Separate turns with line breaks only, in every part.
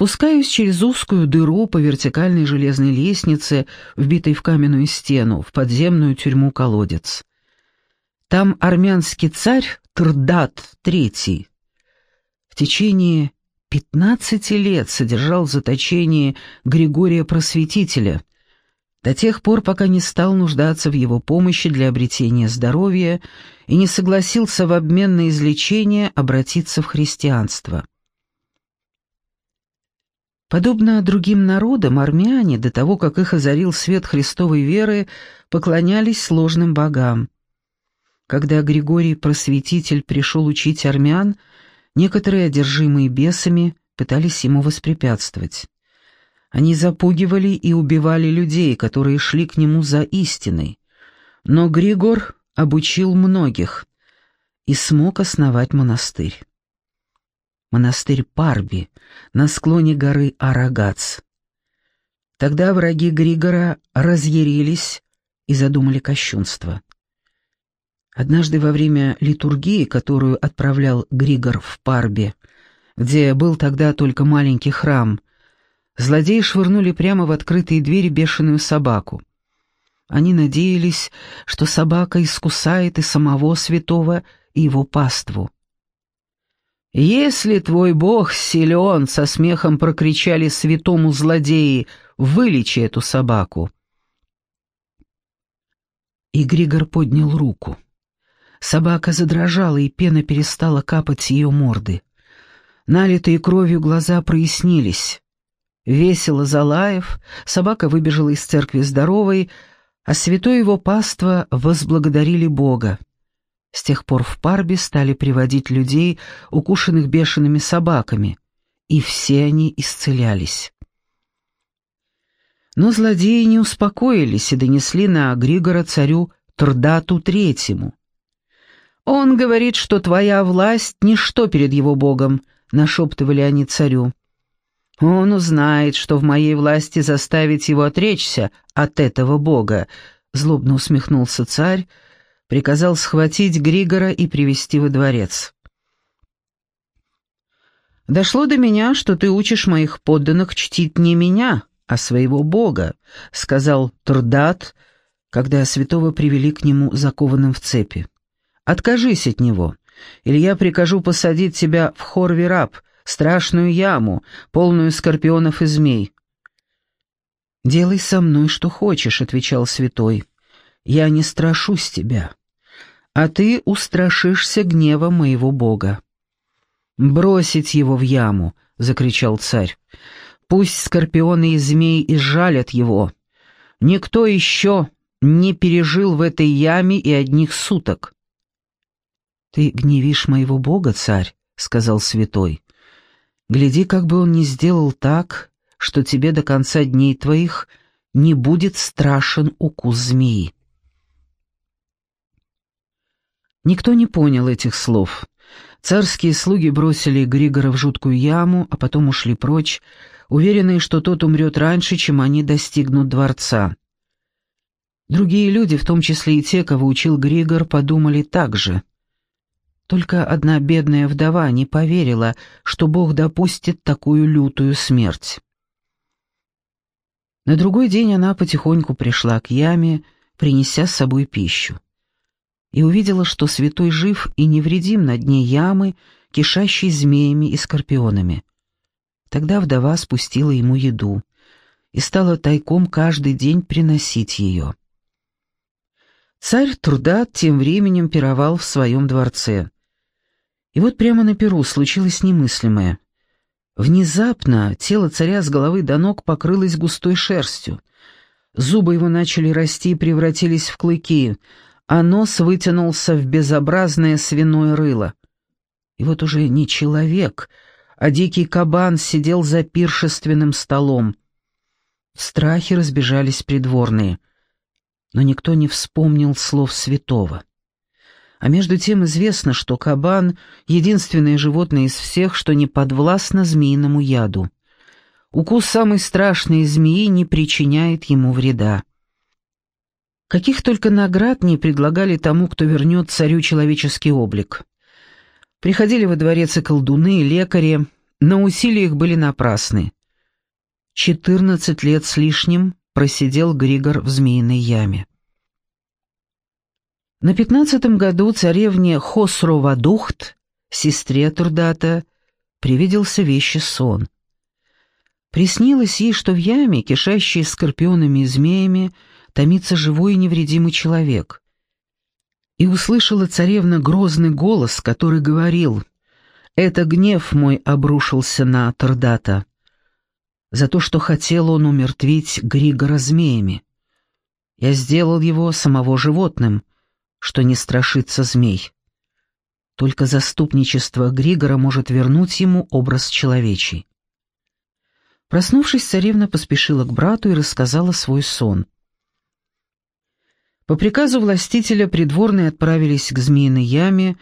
Спускаюсь через узкую дыру по вертикальной железной лестнице, вбитой в каменную стену, в подземную тюрьму-колодец. Там армянский царь Трдат III в течение пятнадцати лет содержал в заточении Григория Просветителя, до тех пор, пока не стал нуждаться в его помощи для обретения здоровья и не согласился в обмен на излечение обратиться в христианство. Подобно другим народам, армяне, до того, как их озарил свет Христовой веры, поклонялись сложным богам. Когда Григорий Просветитель пришел учить армян, некоторые, одержимые бесами, пытались ему воспрепятствовать. Они запугивали и убивали людей, которые шли к нему за истиной. Но Григор обучил многих и смог основать монастырь. Монастырь Парби на склоне горы Арагац. Тогда враги Григора разъярились и задумали кощунство. Однажды во время литургии, которую отправлял Григор в Парбе, где был тогда только маленький храм, Злодеи швырнули прямо в открытые двери бешеную собаку. Они надеялись, что собака искусает и самого святого, и его паству. «Если твой бог силен!» — со смехом прокричали святому злодеи. «Вылечи эту собаку!» И Григор поднял руку. Собака задрожала, и пена перестала капать с ее морды. Налитые кровью глаза прояснились. Весело залаев, собака выбежала из церкви здоровой, а святой его паства возблагодарили Бога. С тех пор в Парбе стали приводить людей, укушенных бешеными собаками, и все они исцелялись. Но злодеи не успокоились и донесли на Григора царю Трдату Третьему. «Он говорит, что твоя власть — ничто перед его богом», — нашептывали они царю. Он узнает, что в моей власти заставить его отречься от этого бога, злобно усмехнулся царь, приказал схватить Григора и привести во дворец. «Дошло до меня, что ты учишь моих подданных чтить не меня, а своего бога», — сказал Турдат, когда святого привели к нему закованным в цепи. «Откажись от него, или я прикажу посадить тебя в Хорвираб, страшную яму, полную скорпионов и змей. «Делай со мной, что хочешь», — отвечал святой. «Я не страшусь тебя, а ты устрашишься гнева моего Бога». «Бросить его в яму!» — закричал царь. «Пусть скорпионы и змеи изжалят его. Никто еще не пережил в этой яме и одних суток». «Ты гневишь моего Бога, царь?» — сказал святой. Гляди, как бы он не сделал так, что тебе до конца дней твоих не будет страшен укус змеи. Никто не понял этих слов. Царские слуги бросили Григора в жуткую яму, а потом ушли прочь, уверенные, что тот умрет раньше, чем они достигнут дворца. Другие люди, в том числе и те, кого учил Григор, подумали так же. Только одна бедная вдова не поверила, что Бог допустит такую лютую смерть. На другой день она потихоньку пришла к яме, принеся с собой пищу, и увидела, что святой жив и невредим на дне ямы, кишащей змеями и скорпионами. Тогда вдова спустила ему еду и стала тайком каждый день приносить ее. Царь Трудат тем временем пировал в своем дворце. И вот прямо на перу случилось немыслимое. Внезапно тело царя с головы до ног покрылось густой шерстью. Зубы его начали расти и превратились в клыки, а нос вытянулся в безобразное свиное рыло. И вот уже не человек, а дикий кабан сидел за пиршественным столом. В страхе разбежались придворные, но никто не вспомнил слов святого. А между тем известно, что кабан — единственное животное из всех, что не подвластно змеиному яду. Укус самой страшной змеи не причиняет ему вреда. Каких только наград не предлагали тому, кто вернет царю человеческий облик. Приходили во дворец и колдуны, и лекари, Но усилия их были напрасны. Четырнадцать лет с лишним просидел Григор в змеиной яме. На пятнадцатом году царевне Хосрова-Духт, сестре Турдата, привиделся вещи сон. Приснилось ей, что в яме, кишащей скорпионами и змеями, томится живой и невредимый человек. И услышала царевна грозный голос, который говорил, «Это гнев мой обрушился на Турдата за то, что хотел он умертвить Григора змеями. Я сделал его самого животным, что не страшится змей. Только заступничество Григора может вернуть ему образ человечий. Проснувшись, царевна поспешила к брату и рассказала свой сон. По приказу властителя придворные отправились к змеиной яме,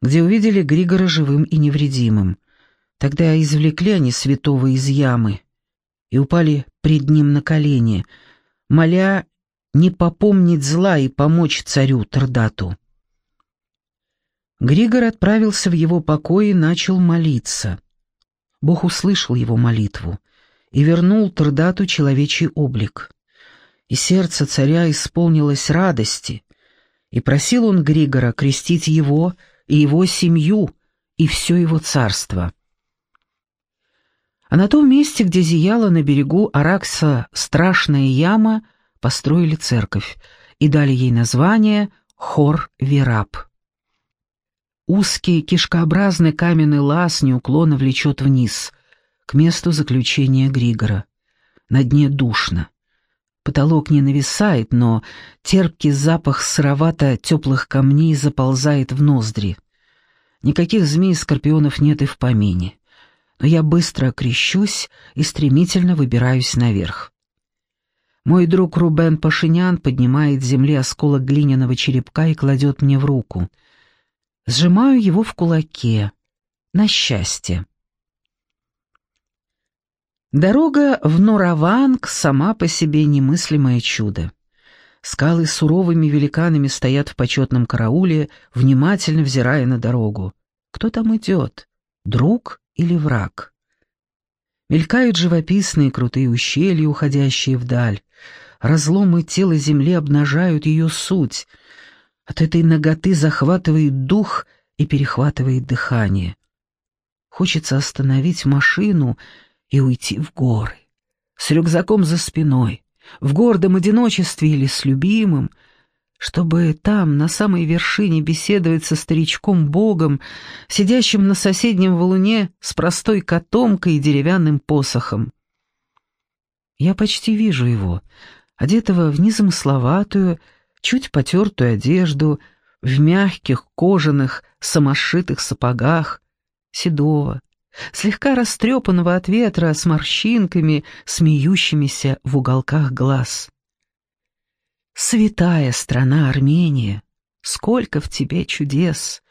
где увидели Григора живым и невредимым. Тогда извлекли они святого из ямы и упали пред ним на колени, моля не попомнить зла и помочь царю Трдату. Григор отправился в его покой и начал молиться. Бог услышал его молитву и вернул Трдату человечий облик. И сердце царя исполнилось радости, и просил он Григора крестить его и его семью и все его царство. А на том месте, где зияла на берегу Аракса страшная яма, построили церковь и дали ей название Хор-Вераб. Узкий кишкообразный каменный лаз неуклонно влечет вниз, к месту заключения Григора. На дне душно. Потолок не нависает, но терпкий запах сыровато-теплых камней заползает в ноздри. Никаких змей и скорпионов нет и в помине но я быстро крещусь и стремительно выбираюсь наверх. Мой друг Рубен Пашинян поднимает с земли осколок глиняного черепка и кладет мне в руку. Сжимаю его в кулаке. На счастье. Дорога в Нораванг сама по себе немыслимое чудо. Скалы суровыми великанами стоят в почетном карауле, внимательно взирая на дорогу. Кто там идет? Друг или враг. Мелькают живописные крутые ущелья, уходящие вдаль. Разломы тела земли обнажают ее суть. От этой ноготы захватывает дух и перехватывает дыхание. Хочется остановить машину и уйти в горы. С рюкзаком за спиной, в гордом одиночестве или с любимым — чтобы там, на самой вершине, беседовать со старичком-богом, сидящим на соседнем валуне с простой котомкой и деревянным посохом. Я почти вижу его, одетого в незамысловатую, чуть потертую одежду, в мягких кожаных, самошитых сапогах, седого, слегка растрепанного от ветра, с морщинками, смеющимися в уголках глаз. Святая страна Армения, сколько в тебе чудес,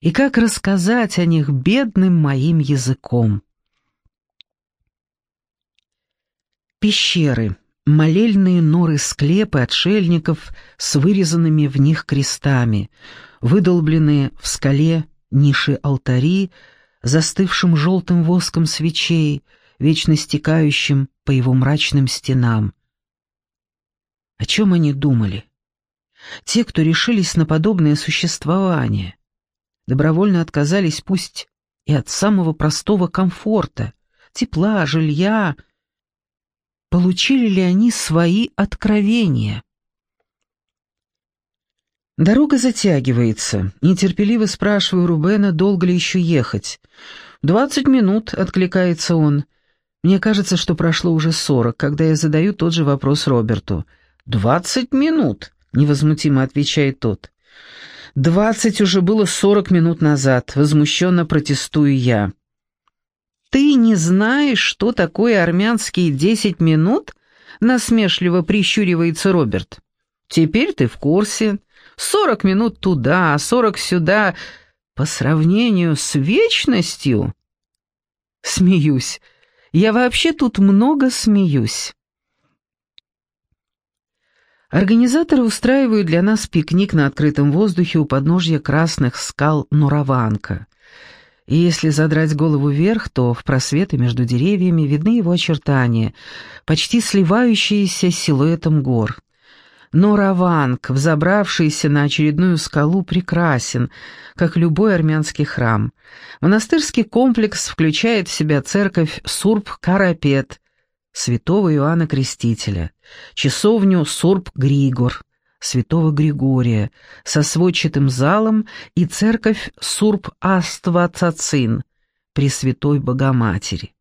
и как рассказать о них бедным моим языком. Пещеры, молельные норы-склепы отшельников с вырезанными в них крестами, выдолбленные в скале ниши-алтари, застывшим желтым воском свечей, вечно стекающим по его мрачным стенам, о чем они думали? Те, кто решились на подобное существование, добровольно отказались пусть и от самого простого комфорта, тепла, жилья. Получили ли они свои откровения? Дорога затягивается. Нетерпеливо спрашиваю Рубена, долго ли еще ехать. «Двадцать минут», — откликается он. Мне кажется, что прошло уже сорок, когда я задаю тот же вопрос Роберту — «Двадцать минут», — невозмутимо отвечает тот. «Двадцать уже было сорок минут назад», — возмущенно протестую я. «Ты не знаешь, что такое армянские десять минут?» — насмешливо прищуривается Роберт. «Теперь ты в курсе. Сорок минут туда, сорок сюда. По сравнению с вечностью...» Смеюсь. Я вообще тут много смеюсь. Организаторы устраивают для нас пикник на открытом воздухе у подножья красных скал Нураванка. и если задрать голову вверх, то в просветы между деревьями видны его очертания, почти сливающиеся с силуэтом гор. Но Раванг, взобравшийся на очередную скалу, прекрасен, как любой армянский храм. Монастырский комплекс включает в себя церковь Сурб-Карапет, святого Иоанна Крестителя, часовню Сурб-Григор, святого Григория со сводчатым залом и церковь Сурб-Аства-Цацин Пресвятой Богоматери.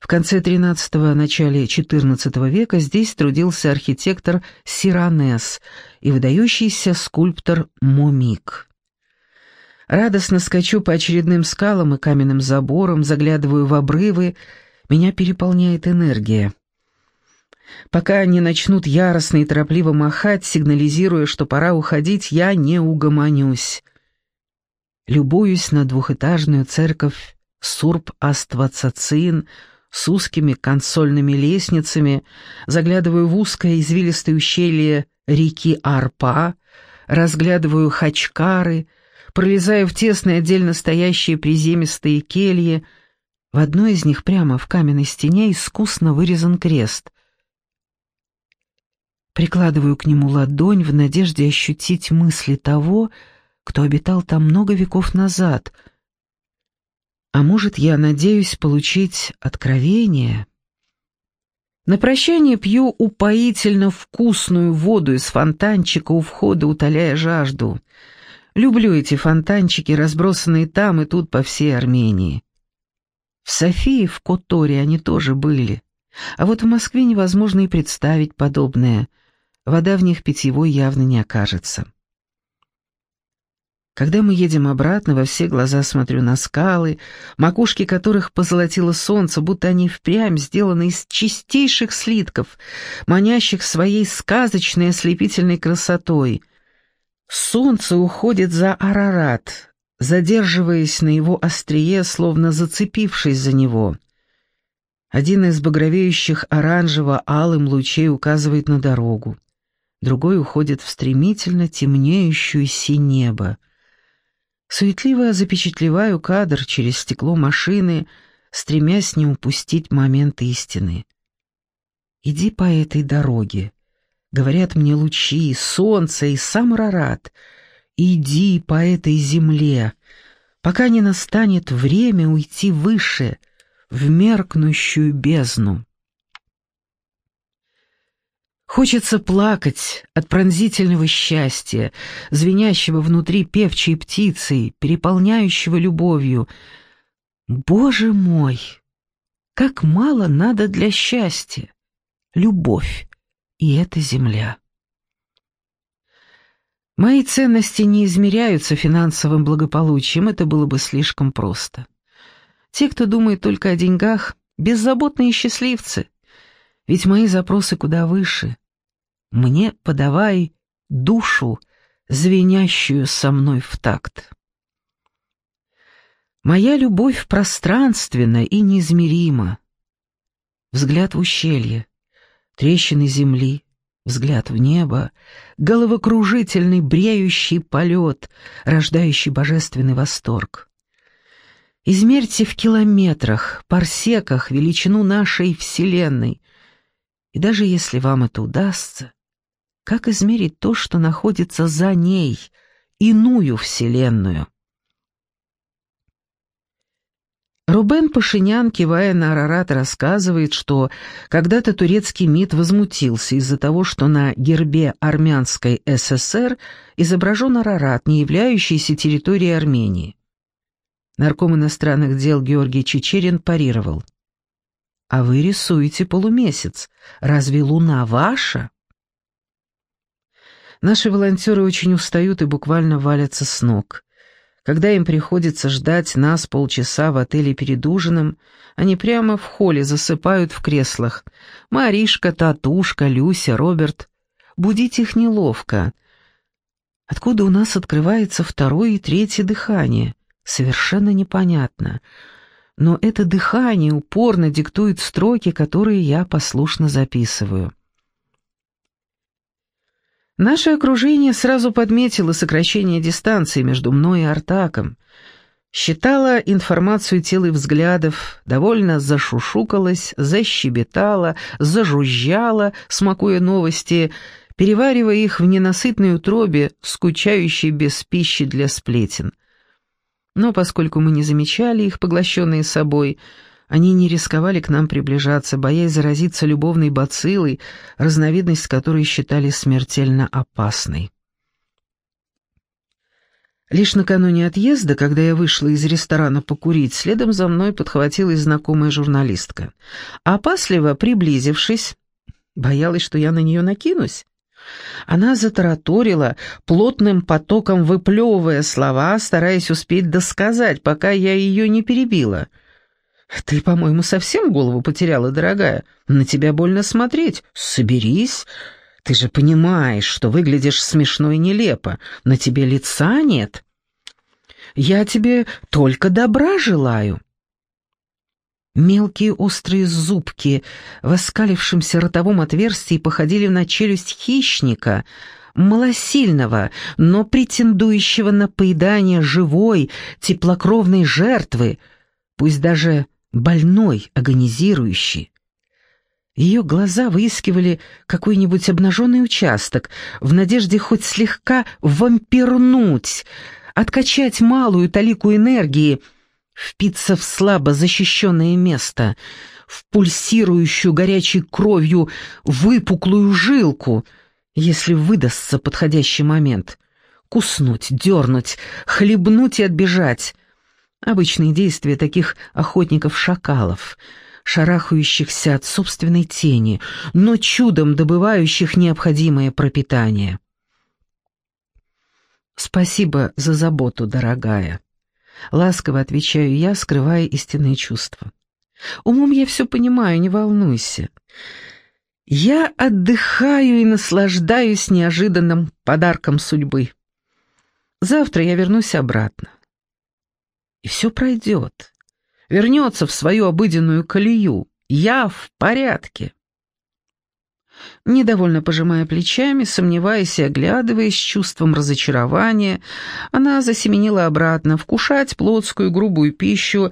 В конце XIII – начале XIV века здесь трудился архитектор Сиранес и выдающийся скульптор Момик. Радостно скачу по очередным скалам и каменным заборам, заглядываю в обрывы, меня переполняет энергия. Пока они начнут яростно и торопливо махать, сигнализируя, что пора уходить, я не угомонюсь. Любуюсь на двухэтажную церковь Сурб-Аствацацин с узкими консольными лестницами, заглядываю в узкое извилистое ущелье реки Арпа, разглядываю хачкары, пролезаю в тесные отдельно стоящие приземистые кельи. В одной из них прямо в каменной стене искусно вырезан крест — Прикладываю к нему ладонь в надежде ощутить мысли того, кто обитал там много веков назад. А может, я надеюсь получить откровение? На прощание пью упоительно вкусную воду из фонтанчика у входа, утоляя жажду. Люблю эти фонтанчики, разбросанные там и тут по всей Армении. В Софии, в Которе они тоже были. А вот в Москве невозможно и представить подобное — вода в них питьевой явно не окажется. Когда мы едем обратно, во все глаза смотрю на скалы, макушки которых позолотило солнце, будто они впрямь сделаны из чистейших слитков, манящих своей сказочной ослепительной красотой. Солнце уходит за Арарат, задерживаясь на его острие, словно зацепившись за него. Один из багровеющих оранжево-алым лучей указывает на дорогу другой уходит в стремительно темнеющую синь небо. Суетливо запечатлеваю кадр через стекло машины, стремясь не упустить момент истины. «Иди по этой дороге», — говорят мне лучи, солнце и сам Рарат. «Иди по этой земле, пока не настанет время уйти выше, в меркнущую бездну». Хочется плакать от пронзительного счастья, звенящего внутри певчей птицей, переполняющего любовью. Боже мой, как мало надо для счастья! Любовь, и эта земля. Мои ценности не измеряются финансовым благополучием, это было бы слишком просто. Те, кто думает только о деньгах, беззаботные счастливцы, ведь мои запросы куда выше, мне подавай душу, звенящую со мной в такт. Моя любовь пространственна и неизмерима. Взгляд в ущелье, трещины земли, взгляд в небо, головокружительный бреющий полет, рождающий божественный восторг. Измерьте в километрах, парсеках величину нашей Вселенной, и даже если вам это удастся, как измерить то, что находится за ней, иную вселенную? Рубен Пашинян, кивая на Арарат, рассказывает, что когда-то турецкий МИД возмутился из-за того, что на гербе армянской ССР изображен Арарат, не являющийся территорией Армении. Нарком иностранных дел Георгий Чечерин парировал. «А вы рисуете полумесяц. Разве луна ваша?» Наши волонтеры очень устают и буквально валятся с ног. Когда им приходится ждать нас полчаса в отеле перед ужином, они прямо в холле засыпают в креслах. Маришка, Татушка, Люся, Роберт. Будить их неловко. Откуда у нас открывается второе и третье дыхание? Совершенно непонятно. Но это дыхание упорно диктует строки, которые я послушно записываю. Наше окружение сразу подметило сокращение дистанции между мной и Артаком. Считала информацию тел и взглядов, довольно зашушукалась, защебетала, зажужжала, смакуя новости, переваривая их в ненасытной утробе, скучающей без пищи для сплетен. Но поскольку мы не замечали их, поглощенные собой, они не рисковали к нам приближаться, боясь заразиться любовной бациллой, разновидность которой считали смертельно опасной. Лишь накануне отъезда, когда я вышла из ресторана покурить, следом за мной подхватилась знакомая журналистка. Опасливо приблизившись, боялась, что я на нее накинусь. Она затараторила, плотным потоком выплевывая слова, стараясь успеть досказать, пока я ее не перебила. «Ты, по-моему, совсем голову потеряла, дорогая. На тебя больно смотреть. Соберись. Ты же понимаешь, что выглядишь смешно и нелепо. На тебе лица нет. Я тебе только добра желаю». Мелкие острые зубки в оскалившемся ротовом отверстии походили на челюсть хищника, малосильного, но претендующего на поедание живой, теплокровной жертвы, пусть даже больной, агонизирующий. Ее глаза выискивали какой-нибудь обнаженный участок в надежде хоть слегка вампирнуть, откачать малую талику энергии, впиться в слабо защищенное место, в пульсирующую горячей кровью выпуклую жилку, если выдастся подходящий момент. Куснуть, дернуть, хлебнуть и отбежать. Обычные действия таких охотников-шакалов — шарахающихся от собственной тени, но чудом добывающих необходимое пропитание. «Спасибо за заботу, дорогая», — ласково отвечаю я, скрывая истинные чувства. «Умом я все понимаю, не волнуйся. Я отдыхаю и наслаждаюсь неожиданным подарком судьбы. Завтра я вернусь обратно. И все пройдет вернется в свою обыденную колею. Я в порядке. Недовольно пожимая плечами, сомневаясь и оглядываясь с чувством разочарования, она засеменила обратно, вкушать плотскую грубую пищу,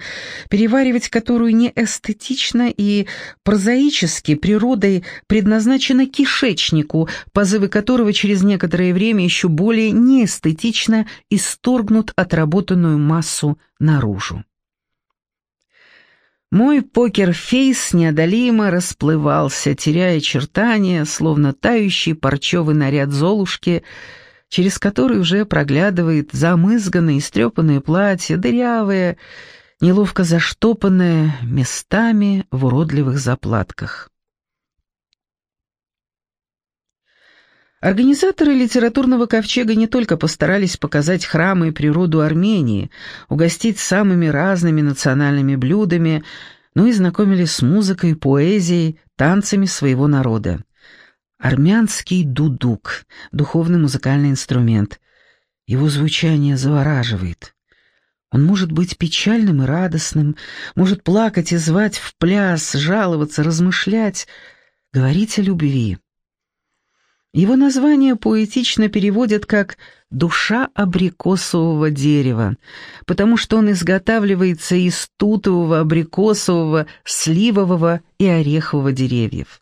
переваривать которую не эстетично и прозаически природой предназначена кишечнику, позывы которого через некоторое время еще более неэстетично исторгнут отработанную массу наружу. Мой покерфейс неодолимо расплывался, теряя очертания, словно тающий парчевый наряд Золушки, через который уже проглядывает замызганное, истрепанное платье, дырявое, неловко заштопанное, местами в уродливых заплатках. Организаторы литературного ковчега не только постарались показать храмы и природу Армении, угостить самыми разными национальными блюдами, но и знакомили с музыкой, поэзией, танцами своего народа. Армянский дудук — духовный музыкальный инструмент. Его звучание завораживает. Он может быть печальным и радостным, может плакать и звать в пляс, жаловаться, размышлять, говорить о любви. Его название поэтично переводят как «душа абрикосового дерева», потому что он изготавливается из тутового, абрикосового, сливового и орехового деревьев.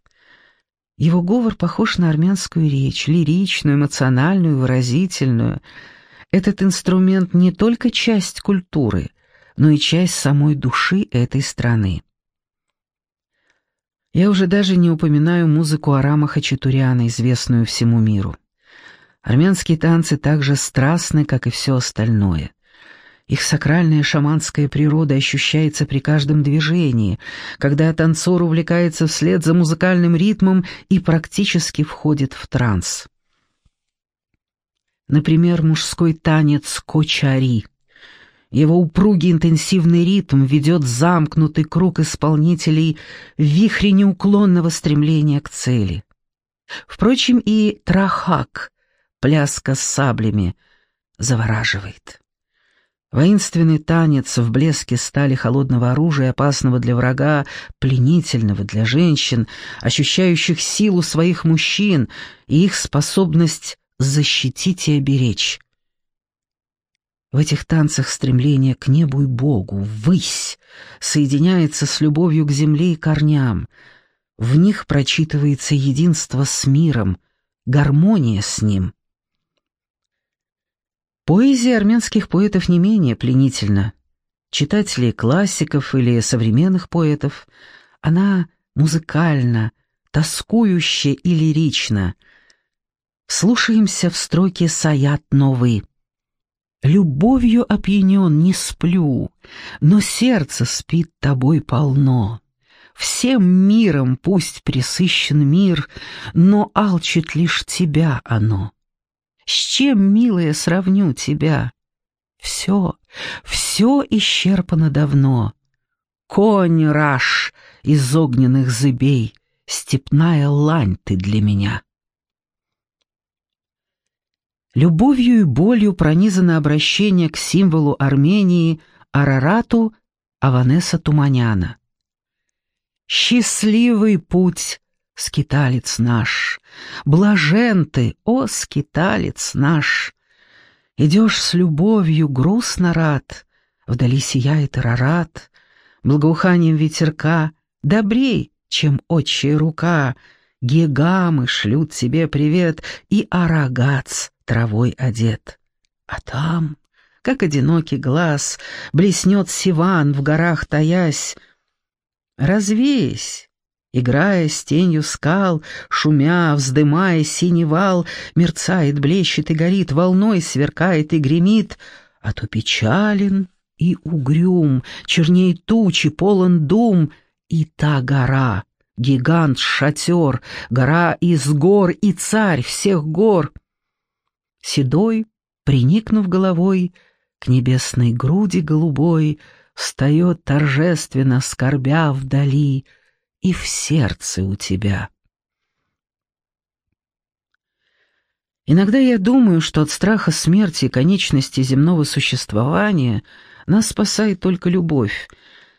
Его говор похож на армянскую речь, лиричную, эмоциональную, выразительную. Этот инструмент не только часть культуры, но и часть самой души этой страны. Я уже даже не упоминаю музыку Арама Хачатуряна, известную всему миру. Армянские танцы так же страстны, как и все остальное. Их сакральная шаманская природа ощущается при каждом движении, когда танцор увлекается вслед за музыкальным ритмом и практически входит в транс. Например, мужской танец кочари — его упругий интенсивный ритм ведет замкнутый круг исполнителей в вихре неуклонного стремления к цели. Впрочем, и трахак, пляска с саблями, завораживает. Воинственный танец в блеске стали холодного оружия, опасного для врага, пленительного для женщин, ощущающих силу своих мужчин и их способность защитить и оберечь. В этих танцах стремление к небу и Богу, ввысь, соединяется с любовью к земле и корням. В них прочитывается единство с миром, гармония с ним. Поэзия армянских поэтов не менее пленительна. Читатели классиков или современных поэтов, она музыкальна, тоскующе и лирична. Слушаемся в строке «Саят новый». Любовью опьянен не сплю, но сердце спит тобой полно. Всем миром пусть присыщен мир, но алчит лишь тебя оно. С чем, милая, сравню тебя? Все, все исчерпано давно. Конь раш из огненных зыбей, степная лань ты для меня. Любовью и болью пронизано обращение к символу Армении Арарату Аванеса Туманяна. «Счастливый путь, скиталец наш! Блажен ты, о, скиталец наш! Идешь с любовью, грустно рад, Вдали сияет Арарат, Благоуханием ветерка, Добрей, чем отчая рука, Гигамы шлют тебе привет, И Арагац травой одет. А там, как одинокий глаз, Блеснет Сиван в горах таясь. Развейсь, играя с тенью скал, Шумя, вздымая синий вал, Мерцает, блещет и горит, Волной сверкает и гремит, А то печален и угрюм, Черней тучи, полон дум, И та гора — гигант-шатер, Гора из гор и царь всех гор — седой, приникнув головой к небесной груди голубой, встает торжественно, скорбя вдали, и в сердце у тебя. Иногда я думаю, что от страха смерти и конечности земного существования нас спасает только любовь.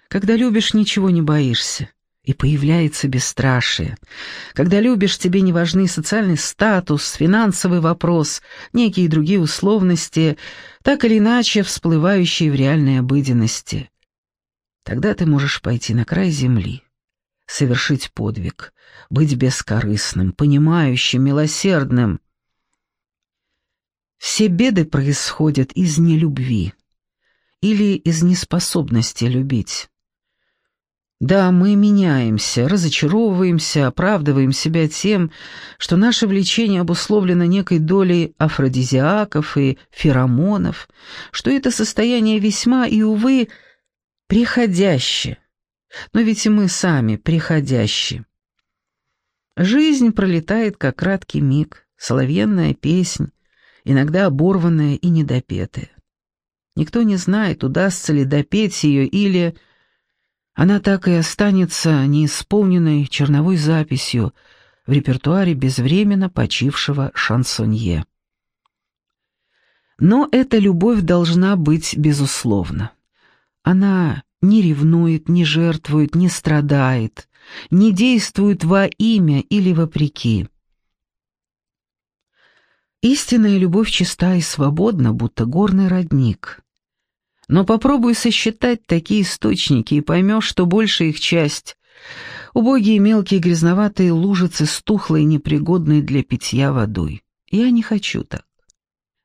Когда любишь, ничего не боишься и появляется бесстрашие. Когда любишь, тебе не важны социальный статус, финансовый вопрос, некие другие условности, так или иначе всплывающие в реальной обыденности. Тогда ты можешь пойти на край земли, совершить подвиг, быть бескорыстным, понимающим, милосердным. Все беды происходят из нелюбви или из неспособности любить. Да, мы меняемся, разочаровываемся, оправдываем себя тем, что наше влечение обусловлено некой долей афродизиаков и феромонов, что это состояние весьма и, увы, приходящее. Но ведь и мы сами приходящие. Жизнь пролетает, как краткий миг, соловьенная песнь, иногда оборванная и недопетая. Никто не знает, удастся ли допеть ее или она так и останется неисполненной черновой записью в репертуаре безвременно почившего шансонье. Но эта любовь должна быть безусловна. Она не ревнует, не жертвует, не страдает, не действует во имя или вопреки. Истинная любовь чиста и свободна, будто горный родник. Но попробуй сосчитать такие источники и поймешь, что большая их часть — убогие мелкие грязноватые лужицы с тухлой непригодной для питья водой. Я не хочу так.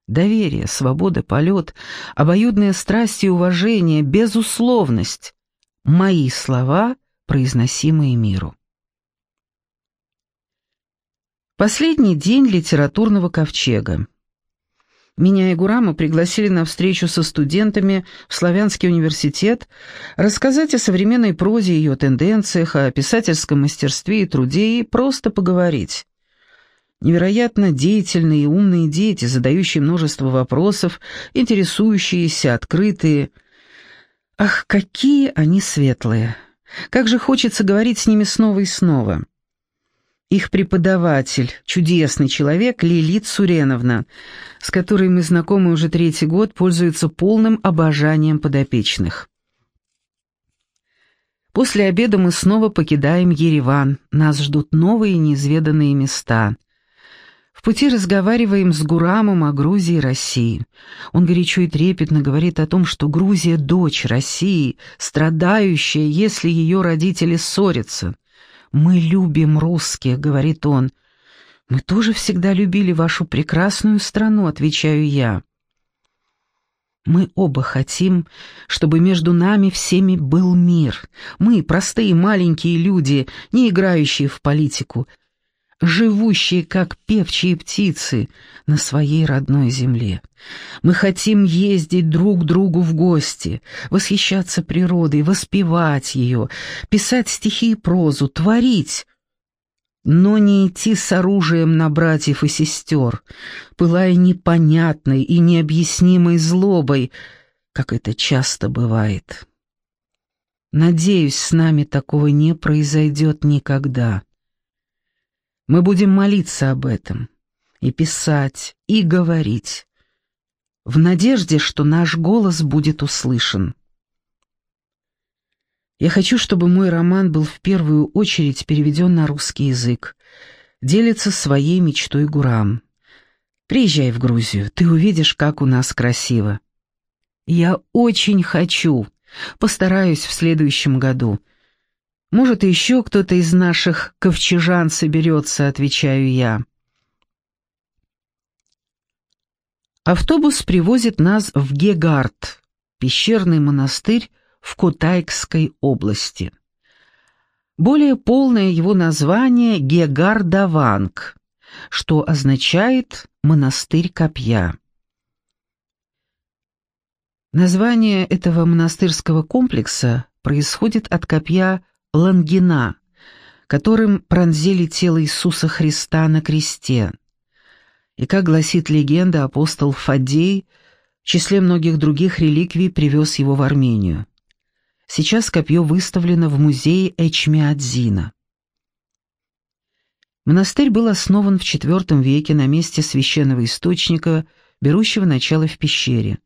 Доверие, свобода, полет, обоюдная страсть и уважение, безусловность — мои слова, произносимые миру. Последний день литературного ковчега. Меня и Гурама пригласили на встречу со студентами в Славянский университет рассказать о современной прозе и ее тенденциях, о писательском мастерстве и труде и просто поговорить. Невероятно деятельные и умные дети, задающие множество вопросов, интересующиеся, открытые. Ах, какие они светлые! Как же хочется говорить с ними снова и снова. Их преподаватель, чудесный человек Лилит Суреновна, с которой мы знакомы уже третий год, пользуется полным обожанием подопечных. После обеда мы снова покидаем Ереван. Нас ждут новые неизведанные места. В пути разговариваем с Гурамом о Грузии и России. Он горячо и трепетно говорит о том, что Грузия — дочь России, страдающая, если ее родители ссорятся. «Мы любим русских», — говорит он. «Мы тоже всегда любили вашу прекрасную страну», — отвечаю я. Мы оба хотим, чтобы между нами всеми был мир. Мы, простые маленькие люди, не играющие в политику, живущие, как певчие птицы, на своей родной земле. Мы хотим ездить друг к другу в гости, восхищаться природой, воспевать ее, писать стихи и прозу, творить, но не идти с оружием на братьев и сестер, пылая непонятной и необъяснимой злобой, как это часто бывает. Надеюсь, с нами такого не произойдет никогда. Мы будем молиться об этом, и писать, и говорить, в надежде, что наш голос будет услышан. Я хочу, чтобы мой роман был в первую очередь переведен на русский язык. Делится своей мечтой Гурам. Приезжай в Грузию, ты увидишь, как у нас красиво. Я очень хочу. Постараюсь в следующем году. Может, еще кто-то из наших ковчежан соберется, отвечаю я. Автобус привозит нас в Гегард, пещерный монастырь в Кутайкской области. Более полное его название Гегардаванг, что означает «монастырь копья». Название этого монастырского комплекса происходит от копья Лангина, которым пронзили тело Иисуса Христа на кресте. И, как гласит легенда, апостол Фадей в числе многих других реликвий привез его в Армению. Сейчас копье выставлено в музее Эчмиадзина. Монастырь был основан в IV веке на месте священного источника, берущего начало в пещере.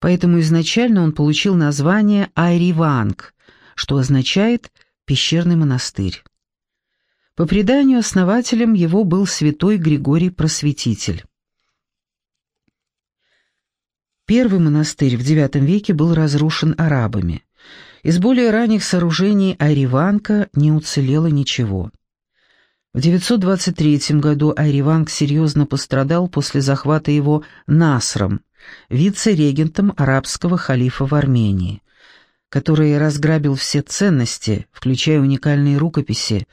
Поэтому изначально он получил название Айриванг, что означает «пещерный монастырь». По преданию, основателем его был святой Григорий Просветитель. Первый монастырь в IX веке был разрушен арабами. Из более ранних сооружений Айриванка не уцелело ничего. В 923 году Айриванг серьезно пострадал после захвата его Насром, вице-регентом арабского халифа в Армении который разграбил все ценности, включая уникальные рукописи,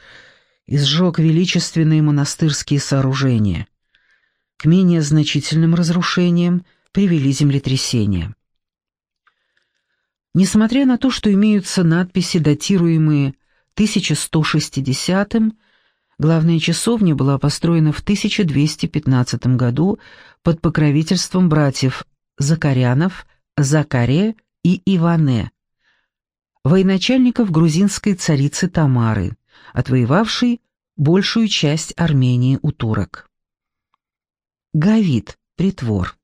и сжег величественные монастырские сооружения. К менее значительным разрушениям привели землетрясения. Несмотря на то, что имеются надписи, датируемые 1160-м, главная часовня была построена в 1215 году под покровительством братьев Закарянов, Закаре и Иване, военачальников грузинской царицы Тамары, отвоевавшей большую часть Армении у турок. Гавит, притвор,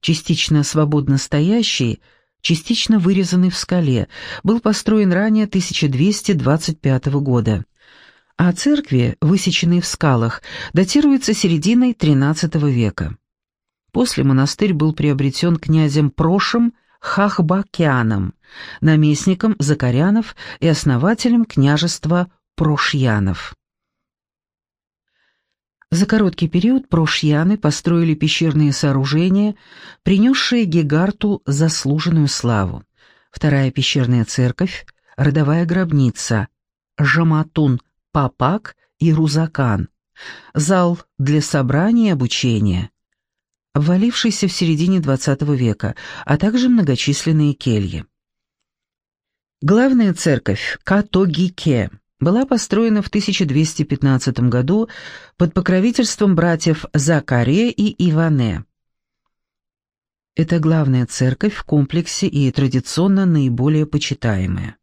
частично свободно стоящий, частично вырезанный в скале, был построен ранее 1225 года, а церкви, высеченные в скалах, датируются серединой XIII века. После монастырь был приобретен князем Прошем Хахбакяном, наместником Закарянов и основателем княжества Прошьянов. За короткий период Прошьяны построили пещерные сооружения, принесшие Гегарту заслуженную славу. Вторая пещерная церковь, родовая гробница, Жаматун, Папак и Рузакан, зал для собраний и обучения, ввалившийся в середине XX века, а также многочисленные кельи. Главная церковь Катогике была построена в 1215 году под покровительством братьев Закаре и Иване. Это главная церковь в комплексе и традиционно наиболее почитаемая.